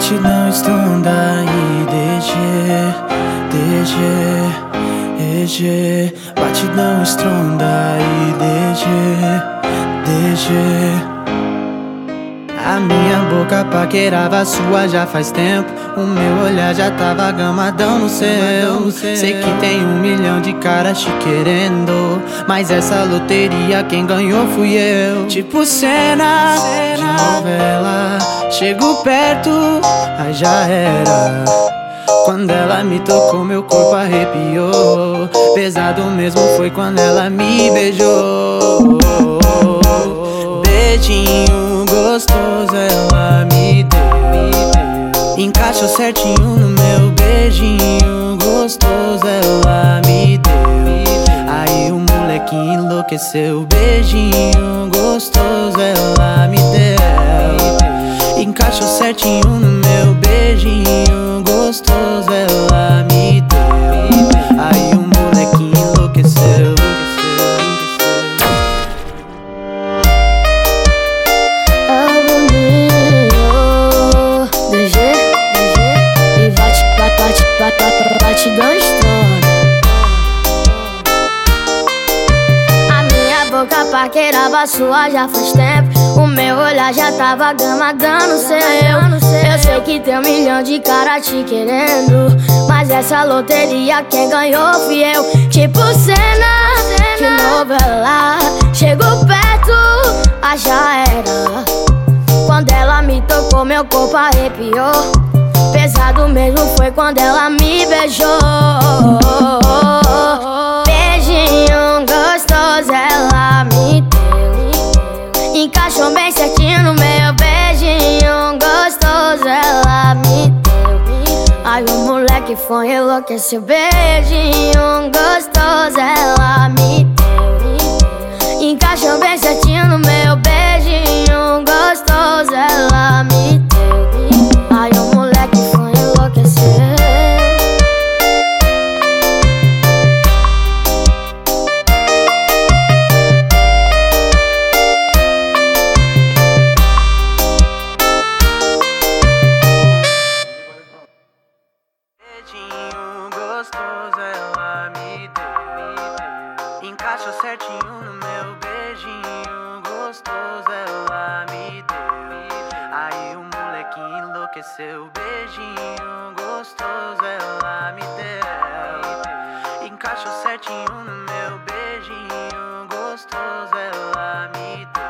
Batidão estronda e DG, DG, EG Batidão estronda e DG, DG a minha boca paquerava a sua já faz tempo. O meu olhar já tava gamadão no seu Sei que tem um milhão de caras te querendo Mas essa loteria quem ganhou fui eu. Tipo cena, de novela Chego perto, aí já era quando ela me tocou, meu corpo arrepiou. Pesado mesmo foi quando ela me beijou. Beijinho gostoso ela me deu. Encaixou certinho no meu beijinho gostoso ela me deu. Aí o moleque enlouqueceu. Beijinho gostoso ela me deu. Certinho no meu beijinho gostoso ela me deu. Aí o enlouqueceu. É E bate, batidão estrona A minha boca paquerava sua já faz tempo meu olhar já tava gamadando seu Eu sei que tem um milhão de cara te querendo Mas essa loteria quem ganhou fui eu Tipo cena de novela Chego perto, ah já era quando ela me tocou, meu corpo arrepiou. Pesado mesmo foi quando ela me beijou. Encaixou bem certinho no meu beijinho gostoso ela me deu. Aí o moleque foi enlouqueceu. Beijinho gostoso ela Encaixou certinho no meu beijinho gostoso ela me deu. Aí o moleque enlouqueceu. Beijinho gostoso ela me deu. Encaixou certinho no meu beijinho gostoso ela me deu.